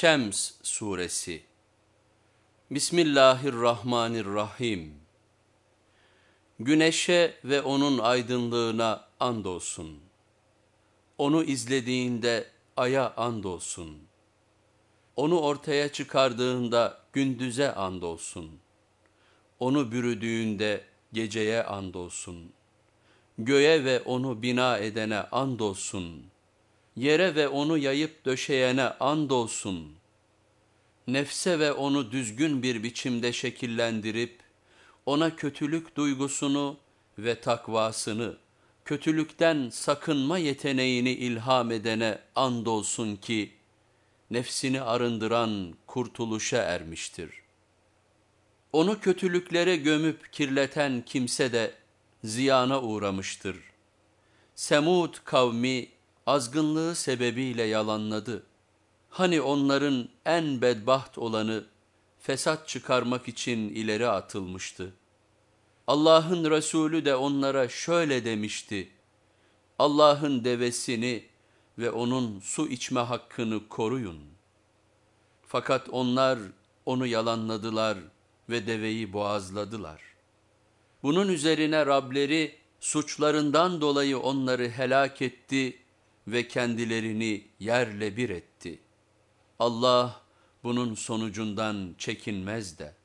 Şems Suresi Bismillahirrahmanirrahim Güneşe ve onun aydınlığına andolsun. Onu izlediğinde aya andolsun. Onu ortaya çıkardığında gündüze andolsun. Onu bürüdüğünde geceye andolsun. Göğe ve onu bina edene andolsun. Yere ve onu yayıp döşeyene andolsun. Nefse ve onu düzgün bir biçimde şekillendirip, ona kötülük duygusunu ve takvasını, kötülükten sakınma yeteneğini ilham edene andolsun ki, nefsini arındıran kurtuluşa ermiştir. Onu kötülüklere gömüp kirleten kimse de ziyana uğramıştır. Semud kavmi azgınlığı sebebiyle yalanladı. Hani onların en bedbaht olanı fesat çıkarmak için ileri atılmıştı. Allah'ın Resulü de onlara şöyle demişti. Allah'ın devesini ve onun su içme hakkını koruyun. Fakat onlar onu yalanladılar ve deveyi boğazladılar. Bunun üzerine Rableri suçlarından dolayı onları helak etti ve kendilerini yerle bir etti. Allah bunun sonucundan çekinmez de.